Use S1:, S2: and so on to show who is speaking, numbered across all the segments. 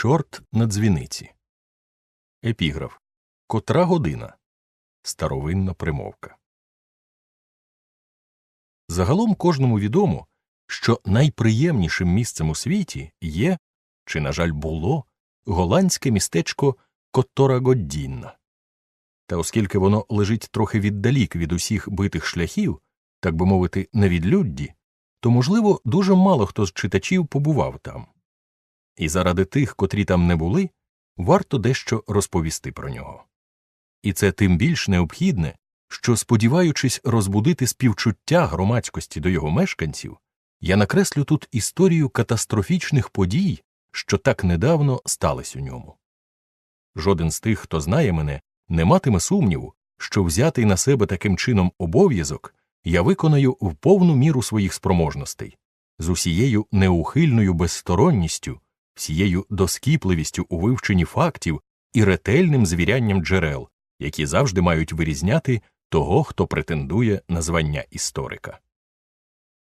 S1: Чорт на дзвіниці. Епіграф Котра година. Старовинна примовка. Загалом кожному відомо, що найприємнішим місцем у світі є, чи, на жаль, було, голландське містечко Котторагоддінна. Та оскільки воно лежить трохи віддалік від усіх битих шляхів, так би мовити, на відлюдді, то, можливо, дуже мало хто з читачів побував там. І заради тих, котрі там не були, варто дещо розповісти про нього. І це тим більш необхідне, що, сподіваючись розбудити співчуття громадськості до його мешканців, я накреслю тут історію катастрофічних подій, що так недавно стались у ньому. Жоден з тих, хто знає мене, не матиме сумніву, що взятий на себе таким чином обов'язок я виконаю в повну міру своїх спроможностей, з усією неухильною безсторонністю, всією доскіпливістю у вивченні фактів і ретельним звірянням джерел, які завжди мають вирізняти того, хто претендує на звання історика.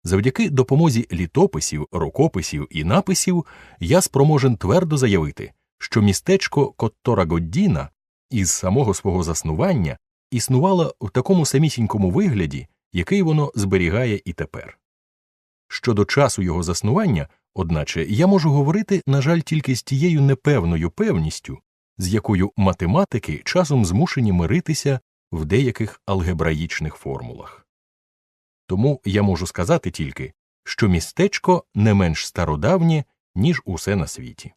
S1: Завдяки допомозі літописів, рукописів і написів я спроможен твердо заявити, що містечко Котторагоддіна із самого свого заснування існувало в такому самісінькому вигляді, який воно зберігає і тепер. Щодо часу його заснування, одначе, я можу говорити, на жаль, тільки з тією непевною певністю, з якою математики часом змушені миритися в деяких алгебраїчних формулах. Тому я можу сказати тільки, що містечко не менш стародавнє, ніж усе на світі.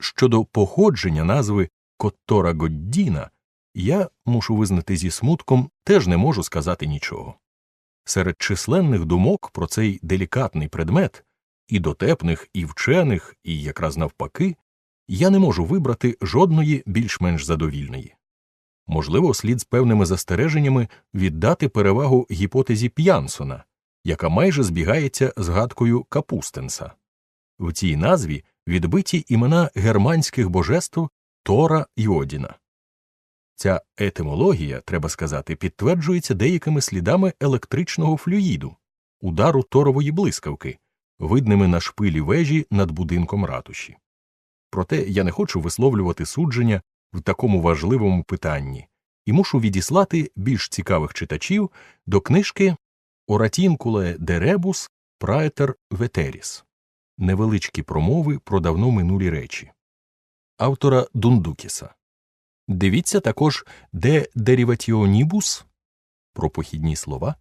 S1: Щодо походження назви Коттора Годдіна, я мушу визнати зі смутком, теж не можу сказати нічого. Серед численних думок про цей делікатний предмет, і дотепних, і вчених, і якраз навпаки, я не можу вибрати жодної більш-менш задовільної. Можливо, слід з певними застереженнями віддати перевагу гіпотезі П'янсона, яка майже збігається з гадкою Капустенса. В цій назві відбиті імена германських божеств Тора і Одіна. Ця етимологія, треба сказати, підтверджується деякими слідами електричного флюїду, удару торової блискавки, видними на шпилі вежі над будинком ратуші. Проте я не хочу висловлювати судження в такому важливому питанні і мушу відіслати більш цікавих читачів до книжки Оратінкуле де ребус праетер ветеріс невеличкі промови про давно минулі речі автора Дундукіса. Дивіться також де Деріватіонібус про похідні слова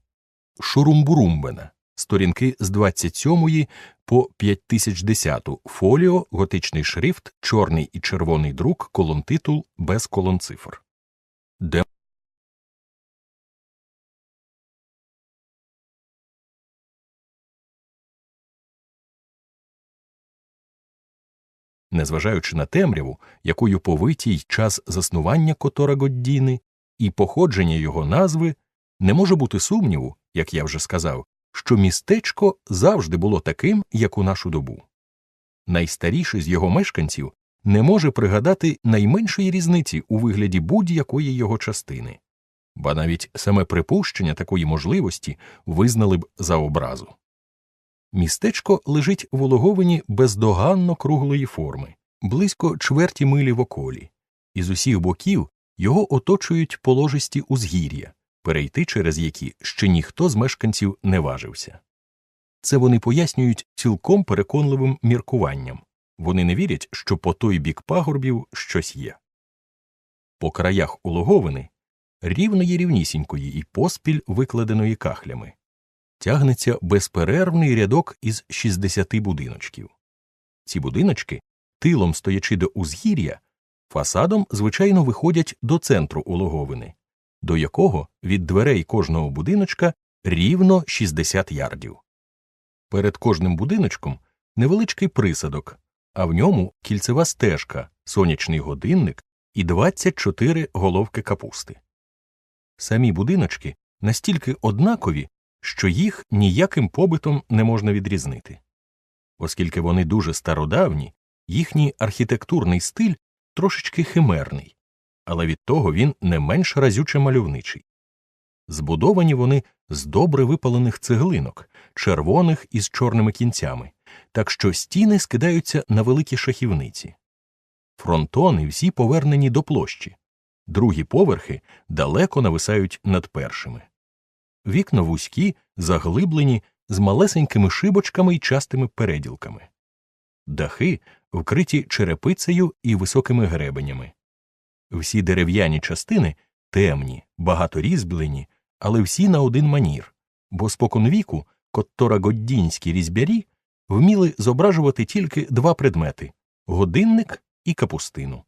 S1: Шурумбурумбена сторінки з 27 по 5010 фоліо, готичний шрифт, чорний і червоний друк, колон титул без колон Незважаючи на темряву, якою повитій час заснування Котора Годдіни і походження його назви, не може бути сумніву, як я вже сказав, що містечко завжди було таким, як у нашу добу. Найстаріший з його мешканців не може пригадати найменшої різниці у вигляді будь-якої його частини, ба навіть саме припущення такої можливості визнали б за образу. Містечко лежить в Ологовині бездоганно круглої форми, близько чверті милі в околі, і з усіх боків його оточують положисті узгір'я, перейти через які ще ніхто з мешканців не важився. Це вони пояснюють цілком переконливим міркуванням вони не вірять, що по той бік пагорбів щось є. По краях улоговини рівної рівнісінької і поспіль викладеної кахлями тягнеться безперервний рядок із 60 будиночків. Ці будиночки, тилом стоячи до узгір'я, фасадом звичайно виходять до центру улоговини, до якого від дверей кожного будиночка рівно 60 ярдів. Перед кожним будиночком невеличкий присадок, а в ньому кільцева стежка, сонячний годинник і 24 головки капусти. Самі будиночки настільки однакові, що їх ніяким побитом не можна відрізнити. Оскільки вони дуже стародавні, їхній архітектурний стиль трошечки химерний, але від того він не менш разюче мальовничий. Збудовані вони з добре випалених цеглинок, червоних із чорними кінцями, так що стіни скидаються на великі шахівниці. Фронтони всі повернені до площі, другі поверхи далеко нависають над першими. Вікна вузькі, заглиблені з малесенькими шибочками і частими переділками, дахи вкриті черепицею і високими гребенями. Всі дерев'яні частини темні, багаторізьблені, але всі на один манір, бо споконвіку котторагоддінські різьбярі вміли зображувати тільки два предмети годинник і капустину.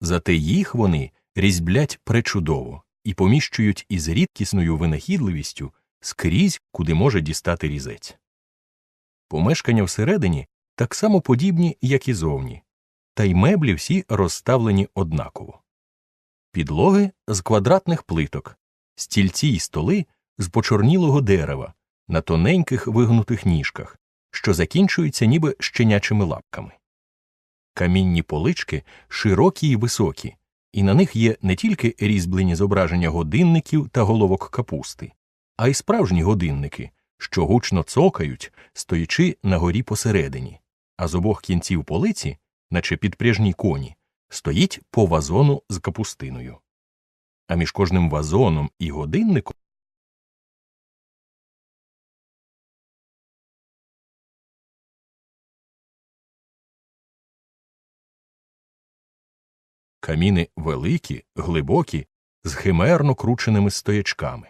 S1: Зате їх вони різьблять пречудово і поміщують із рідкісною винахідливістю скрізь, куди може дістати різець. Помешкання всередині так само подібні, як і зовні, та й меблі всі розставлені однаково. Підлоги з квадратних плиток, стільці й столи з почорнілого дерева на тоненьких вигнутих ніжках, що закінчуються ніби щенячими лапками. Камінні полички широкі й високі, і на них є не тільки різьблені зображення годинників та головок капусти, а й справжні годинники, що гучно цокають, стоячи на горі посередині, а з обох кінців полиці, наче підпряжні коні, стоїть по вазону з капустиною. А між кожним вазоном і годинником каміни великі, глибокі, з химерно крученими стоячками.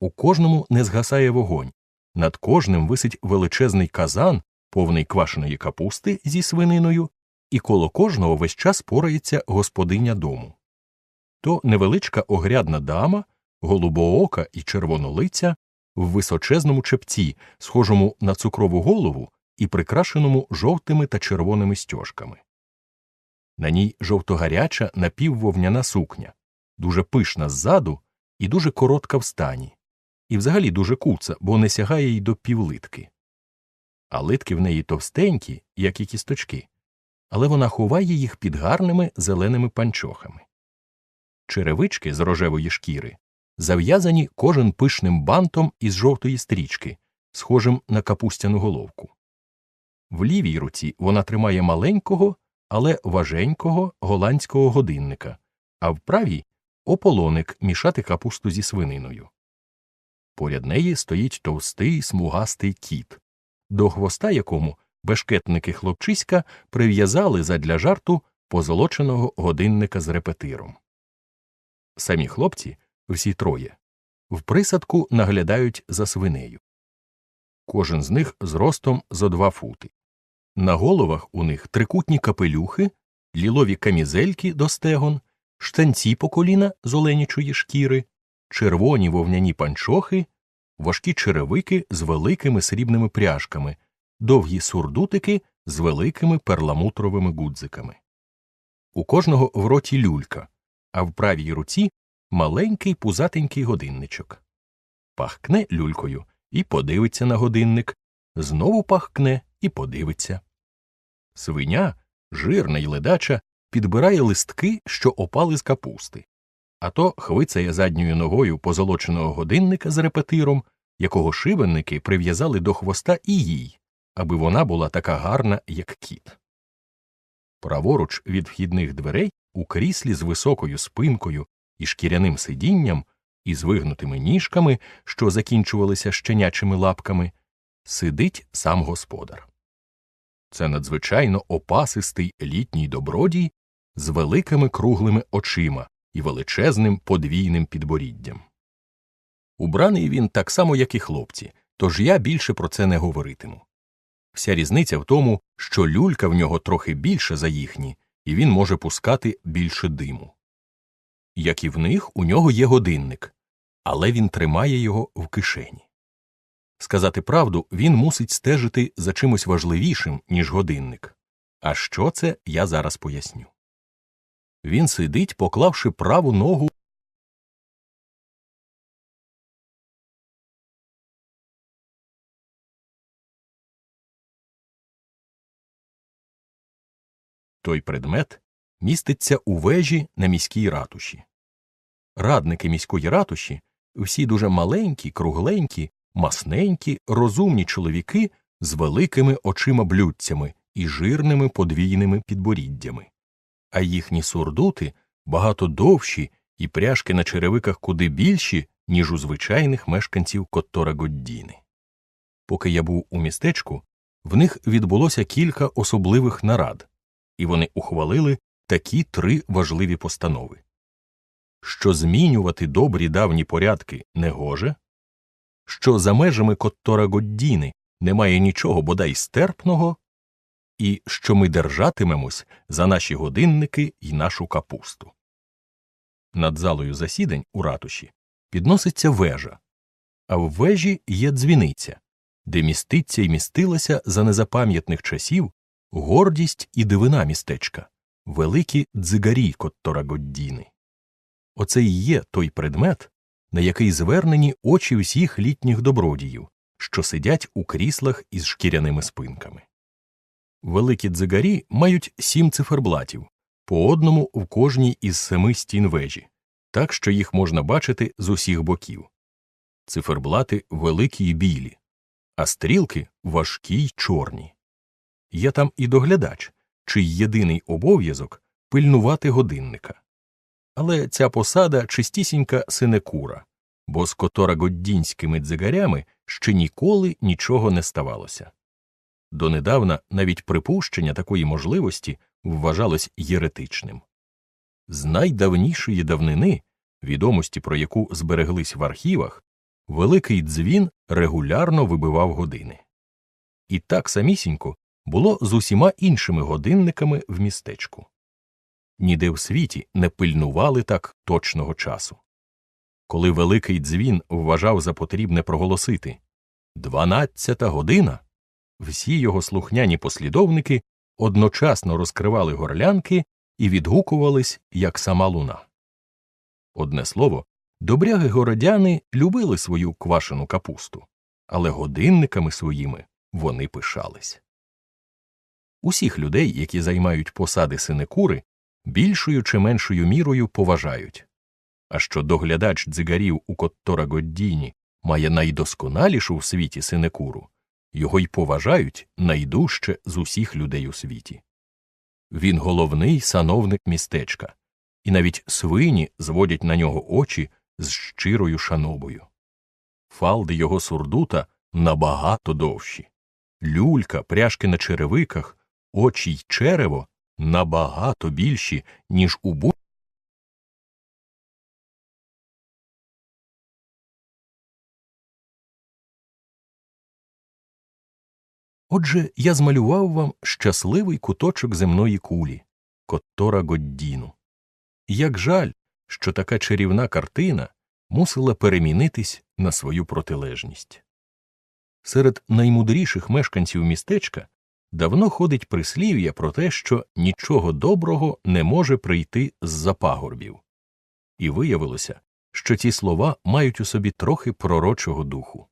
S1: У кожному не згасає вогонь, над кожним висить величезний казан, повний квашеної капусти зі свининою, і коло кожного весь час порається господиня дому. То невеличка огрядна дама, голубоока і червонолиця в височезному чепці, схожому на цукрову голову і прикрашеному жовтими та червоними стяжками. На ній жовтогаряча напіввовняна сукня, дуже пишна ззаду і дуже коротка в стані, і взагалі дуже куца, бо не сягає й до півлитки. А литки в неї товстенькі, як і кісточки, але вона ховає їх під гарними зеленими панчохами. Черевички з рожевої шкіри зав'язані кожен пишним бантом із жовтої стрічки, схожим на капустяну головку. В лівій руці вона тримає маленького але важенького голландського годинника, а в правій ополоник мішати капусту зі свининою. Поряд неї стоїть товстий смугастий кіт, до хвоста якому бешкетники хлопчиська прив'язали задля жарту позолоченого годинника з репетиром. Самі хлопці, всі троє, в присадку наглядають за свинею. Кожен з них зростом зо два фути. На головах у них трикутні капелюхи, лілові камізельки до стегон, штанці по коліна з оленячої шкіри, червоні вовняні панчохи, важкі черевики з великими срібними пряжками, довгі сурдутики з великими перламутровими гудзиками. У кожного в роті люлька, а в правій руці маленький пузатенький годинничок. Пахкне люлькою і подивиться на годинник, знову пахкне і подивиться. Свиня, жирна й ледача, підбирає листки, що опали з капусти, а то хвицає задньою ногою позолоченого годинника з репетиром, якого шибенники прив'язали до хвоста і їй, аби вона була така гарна, як кіт. Праворуч від вхідних дверей у кріслі з високою спинкою і шкіряним сидінням, і з вигнутими ніжками, що закінчувалися щенячими лапками, сидить сам господар. Це надзвичайно опасистий літній добродій з великими круглими очима і величезним подвійним підборіддям. Убраний він так само, як і хлопці, тож я більше про це не говоритиму. Вся різниця в тому, що люлька в нього трохи більше за їхні, і він може пускати більше диму. Як і в них, у нього є годинник, але він тримає його в кишені. Сказати правду, він мусить стежити за чимось важливішим, ніж годинник. А що це, я зараз поясню. Він сидить, поклавши праву ногу. Той предмет міститься у вежі на міській ратуші. Радники міської ратуші всі дуже маленькі, кругленькі, масненькі, розумні чоловіки з великими очима блюдцями і жирними подвійними підборіддями, а їхні сурдути багато довші і пряжки на черевиках куди більші, ніж у звичайних мешканців Коттора Годдіни. Поки я був у містечку, в них відбулося кілька особливих нарад, і вони ухвалили такі три важливі постанови що змінювати добрі давні порядки не гоже, що за межами Коттора Годдіни немає нічого бодай стерпного, і що ми держатимемось за наші годинники і нашу капусту. Над залою засідань у ратуші підноситься вежа, а в вежі є дзвіниця, де міститься і містилася за незапам'ятних часів гордість і дивина містечка, великі дзигарі Коттора Годдіни. Оце і є той предмет, на який звернені очі всіх літніх добродіїв, що сидять у кріслах із шкіряними спинками. Великі дзигарі мають сім циферблатів, по одному в кожній із семи стін вежі, так що їх можна бачити з усіх боків. Циферблати великі й білі, а стрілки важкі й чорні. Є там і доглядач, чий єдиний обов'язок пильнувати годинника. Але ця посада чистісінька синекура, бо з которагоддінськими дзигарями ще ніколи нічого не ставалося. Донедавна навіть припущення такої можливості вважалось єретичним. З найдавнішої давнини, відомості про яку збереглись в архівах, великий дзвін регулярно вибивав години. І так самісінько було з усіма іншими годинниками в містечку. Ніде в світі не пильнували так точного часу. Коли великий дзвін вважав за потрібне проголосити дванадцята година, всі його слухняні послідовники одночасно розкривали горлянки і відгукувались, як сама луна. Одне слово, добряги городяни любили свою квашену капусту, але годинниками своїми вони пишались. Усіх людей, які займають посади синекури, більшою чи меншою мірою поважають. А що доглядач дзигарів у Коттора Годдіні має найдосконалішу в світі синекуру, його й поважають найдужче з усіх людей у світі. Він головний сановник містечка, і навіть свині зводять на нього очі з щирою шанобою. Фалди його сурдута набагато довші. Люлька, пряжки на черевиках, очі й черево набагато більші, ніж у будь Отже, я змалював вам щасливий куточок земної кулі Коттора Годдіну. Як жаль, що така чарівна картина мусила перемінитись на свою протилежність. Серед наймудріших мешканців містечка давно ходить прислів'я про те, що нічого доброго не може прийти з за пагорбів. І виявилося, що ці слова мають у собі трохи пророчого духу.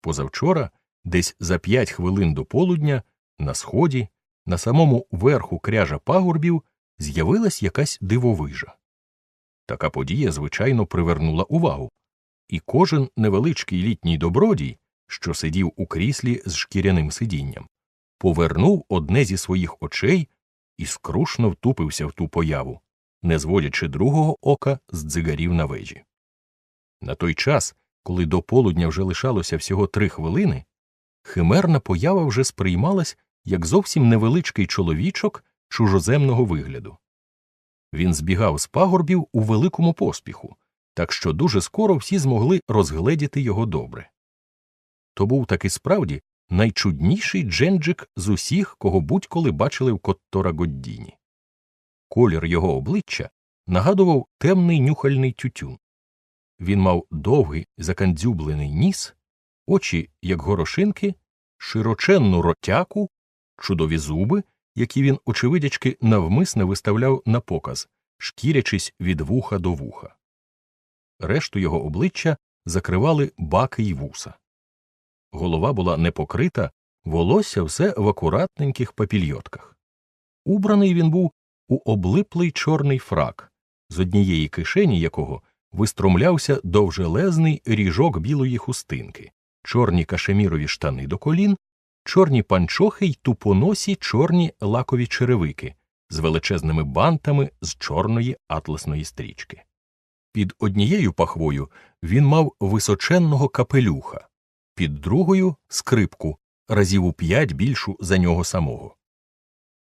S1: Позавчора, десь за п'ять хвилин до полудня, на сході, на самому верху кряжа пагорбів, з'явилась якась дивовижа. Така подія, звичайно, привернула увагу, і кожен невеличкий літній добродій, що сидів у кріслі з шкіряним сидінням, повернув одне зі своїх очей і скрушно втупився в ту появу, не зводячи другого ока з дзигарів на вежі. На той час, коли до полудня вже лишалося всього три хвилини, химерна поява вже сприймалась як зовсім невеличкий чоловічок чужоземного вигляду. Він збігав з пагорбів у великому поспіху, так що дуже скоро всі змогли розгледіти його добре. То був таки справді найчудніший дженджик з усіх, кого будь-коли бачили в Коттора Годдіні. Колір його обличчя нагадував темний нюхальний тютюн. Він мав довгий закандзюблений ніс, очі, як горошинки, широченну ротяку, чудові зуби, які він, очевидячки, навмисне виставляв на показ, шкірячись від вуха до вуха. Решту його обличчя закривали баки й вуса голова була не покрита, волосся все в акуратненьких папільйотках. Убраний він був у облиплий чорний фрак, з однієї кишені якого вистромлявся довжелезний ріжок білої хустинки, чорні кашемірові штани до колін чорні панчохи й тупоносі чорні лакові черевики з величезними бантами з чорної атласної стрічки. Під однією пахвою він мав височенного капелюха, під другою скрипку, разів у п'ять більшу за нього самого.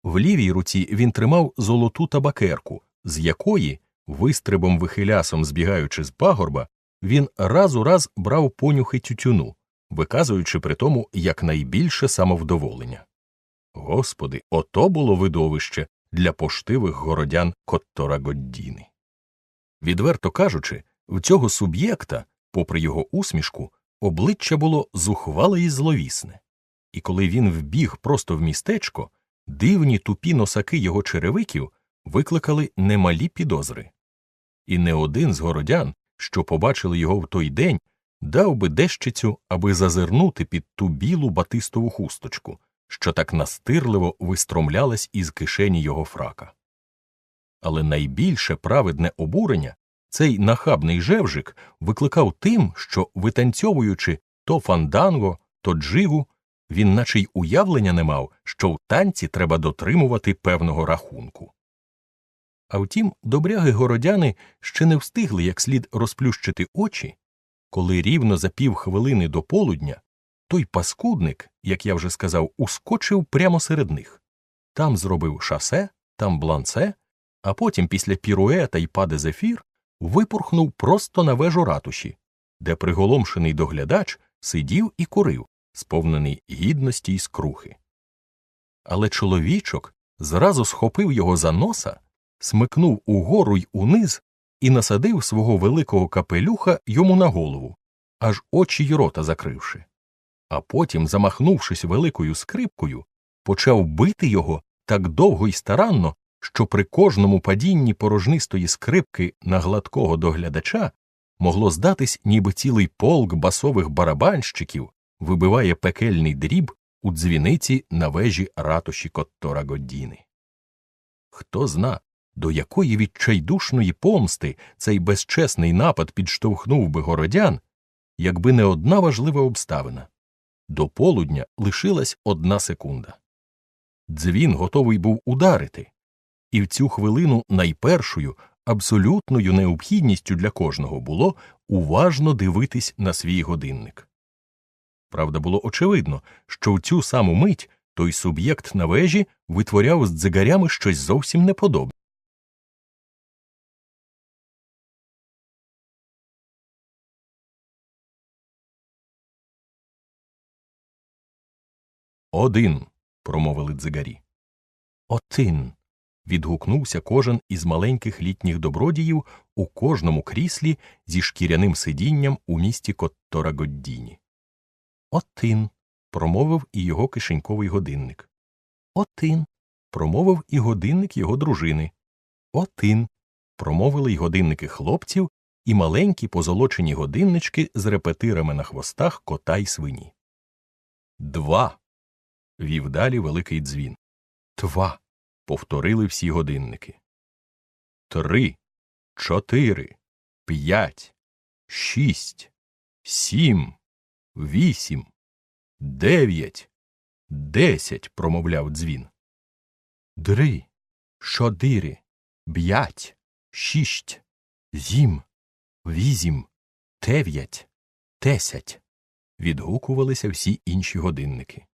S1: В лівій руці він тримав золоту табакерку, з якої, вистрибом вихилясом збігаючи з пагорба, він раз у раз брав понюхи тютюну, виказуючи при тому якнайбільше самовдоволення. Господи, ото було видовище для поштивих городян Коттора Годдіни. Відверто кажучи, в цього суб'єкта, попри його усмішку, обличчя було зухвале і зловісне, і коли він вбіг просто в містечко, дивні тупі носаки його черевиків викликали немалі підозри. І не один з городян, що побачили його в той день, дав би дещицю, аби зазирнути під ту білу батистову хусточку, що так настирливо вистромлялась із кишені його фрака. Але найбільше праведне обурення цей нахабний жевжик викликав тим, що, витанцьовуючи то фанданго, то джигу, він наче й уявлення не мав, що в танці треба дотримувати певного рахунку. А втім, добряги городяни ще не встигли як слід розплющити очі, коли рівно за півхвилини до полудня той паскудник, як я вже сказав, ускочив прямо серед них. Там зробив шасе, там бланце, а потім, після піруета й паде зефір, випорхнув просто на вежу ратуші, де приголомшений доглядач сидів і курив, сповнений гідності й скрухи. Але чоловічок зразу схопив його за носа, смикнув угору й униз і насадив свого великого капелюха йому на голову, аж очі й рота закривши. А потім, замахнувшись великою скрипкою, почав бити його так довго й старанно, що при кожному падінні порожнистої скрипки на гладкого доглядача могло здатись, ніби цілий полк басових барабанщиків вибиває пекельний дріб у дзвіниці на вежі ратуші Коттора Годдіни. Хто зна, до якої відчайдушної помсти цей безчесний напад підштовхнув би городян, якби не одна важлива обставина до полудня лишилась одна секунда. Дзвін готовий був ударити, і в цю хвилину найпершою абсолютною необхідністю для кожного було уважно дивитись на свій годинник. Правда, було очевидно, що в цю саму мить той суб'єкт на вежі витворяв з дзигарями щось зовсім неподобне. Один. промовили дзигарі. Один. Відгукнувся кожен із маленьких літніх добродіїв у кожному кріслі зі шкіряним сидінням у місті Котторагоддіні. Один. промовив і його кишеньковий годинник. Один. промовив і годинник його дружини. Один. промовили й годинники хлопців і маленькі позолочені годиннички з репетирами на хвостах кота й свині. Два вів далі великий дзвін. Тва. Повторили всі годинники. Три, чотири, п'ять, шість, сім, вісім, дев'ять, десять. промовляв дзвін. Дри, чотири, п'ять, шість, сім, вісім, дев'ять, десять. Відгукувалися всі інші годинники.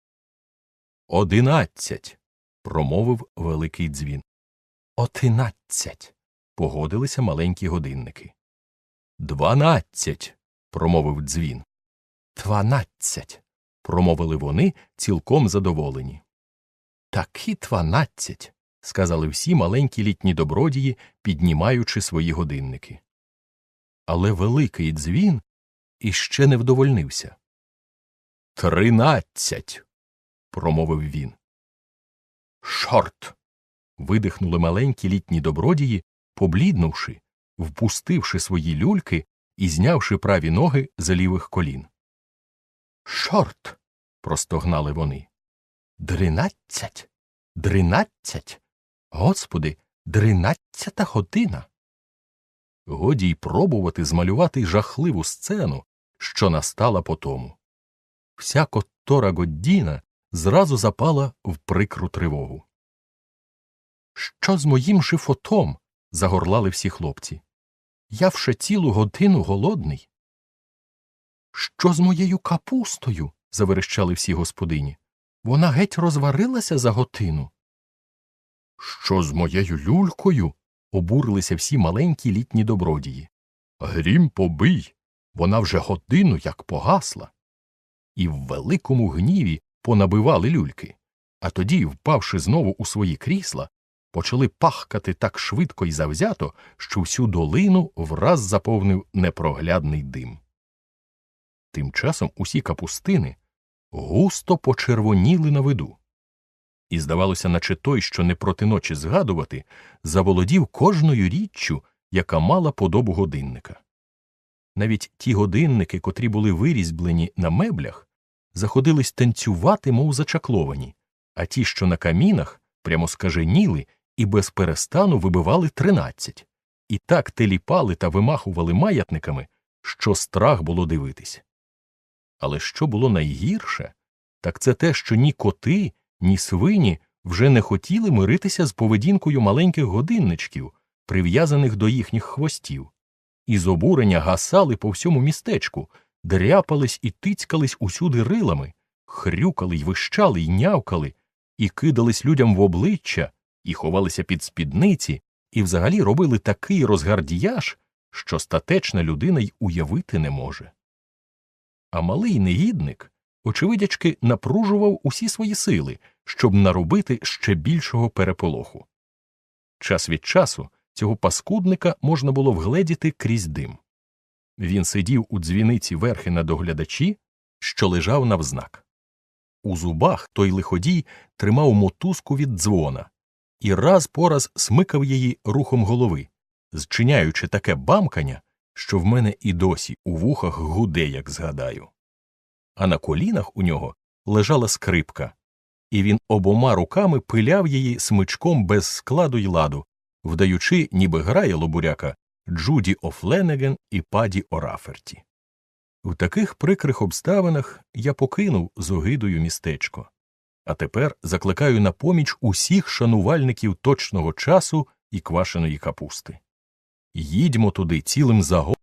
S1: Одинадцять. Промовив великий дзвін. Одинадцять. погодилися маленькі годинники. Дванадцять. промовив дзвін. Дванадцять. промовили вони цілком задоволені. Такі дванадцять. сказали всі маленькі літні добродії, піднімаючи свої годинники. Але великий дзвін іще не вдовольнився. Тринадцять промовив він. Шорт. видихнули маленькі літні добродії, побліднувши, впустивши свої люльки і знявши праві ноги з лівих колін. Шорт. простогнали вони. Дринадцять. Дринадцять. Господи, дринадцята година. Годі й пробувати змалювати жахливу сцену, що настала по тому. Вся Коттора Годдіна зразу запала в прикру тривогу. Що з моїм шифотом? загорлали всі хлопці. Я вже цілу годину голодний. Що з моєю капустою? заверещали всі господині. Вона геть розварилася за годину. Що з моєю люлькою? обурилися всі маленькі літні добродії. Грім побий, вона вже годину як погасла. І в великому гніві понабивали люльки, а тоді, впавши знову у свої крісла, почали пахкати так швидко і завзято, що всю долину враз заповнив непроглядний дим. Тим часом усі капустини густо почервоніли на виду. І здавалося, наче той, що не проти ночі згадувати, заволодів кожною річчю, яка мала подобу годинника. Навіть ті годинники, котрі були вирізблені на меблях, заходились танцювати, мов зачакловані, а ті, що на камінах, прямо скаженіли і без перестану вибивали тринадцять, і так теліпали та вимахували маятниками, що страх було дивитись. Але що було найгірше, так це те, що ні коти, ні свині вже не хотіли миритися з поведінкою маленьких годинничків, прив'язаних до їхніх хвостів, і з обурення гасали по всьому містечку, дряпались і тицькались усюди рилами, хрюкали й вищали й нявкали, і кидались людям в обличчя, і ховалися під спідниці, і взагалі робили такий розгардіяж, що статечна людина й уявити не може. А малий негідник, очевидячки, напружував усі свої сили, щоб наробити ще більшого переполоху. Час від часу цього паскудника можна було вгледіти крізь дим. Він сидів у дзвіниці верхи на доглядачі, що лежав навзнак. У зубах той лиходій тримав мотузку від дзвона і раз по раз смикав її рухом голови, зчиняючи таке бамкання, що в мене і досі у вухах гуде, як згадаю. А на колінах у нього лежала скрипка, і він обома руками пиляв її смичком без складу й ладу, вдаючи, ніби грає лобуряка Джуді Офленеген і Паді Ораферті. В таких прикрих обставинах я покинув з огидою містечко, а тепер закликаю на поміч усіх шанувальників точного часу і квашеної капусти. Їдьмо туди цілим загоном.